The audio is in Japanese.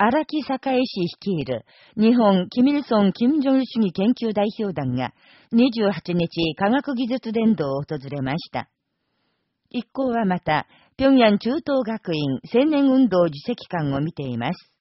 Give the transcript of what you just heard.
荒木栄氏率いる日本キミルソン・キム・ジョン主義研究代表団が28日科学技術伝道を訪れました。一行はまた、平壌中等学院青年運動自責館を見ています。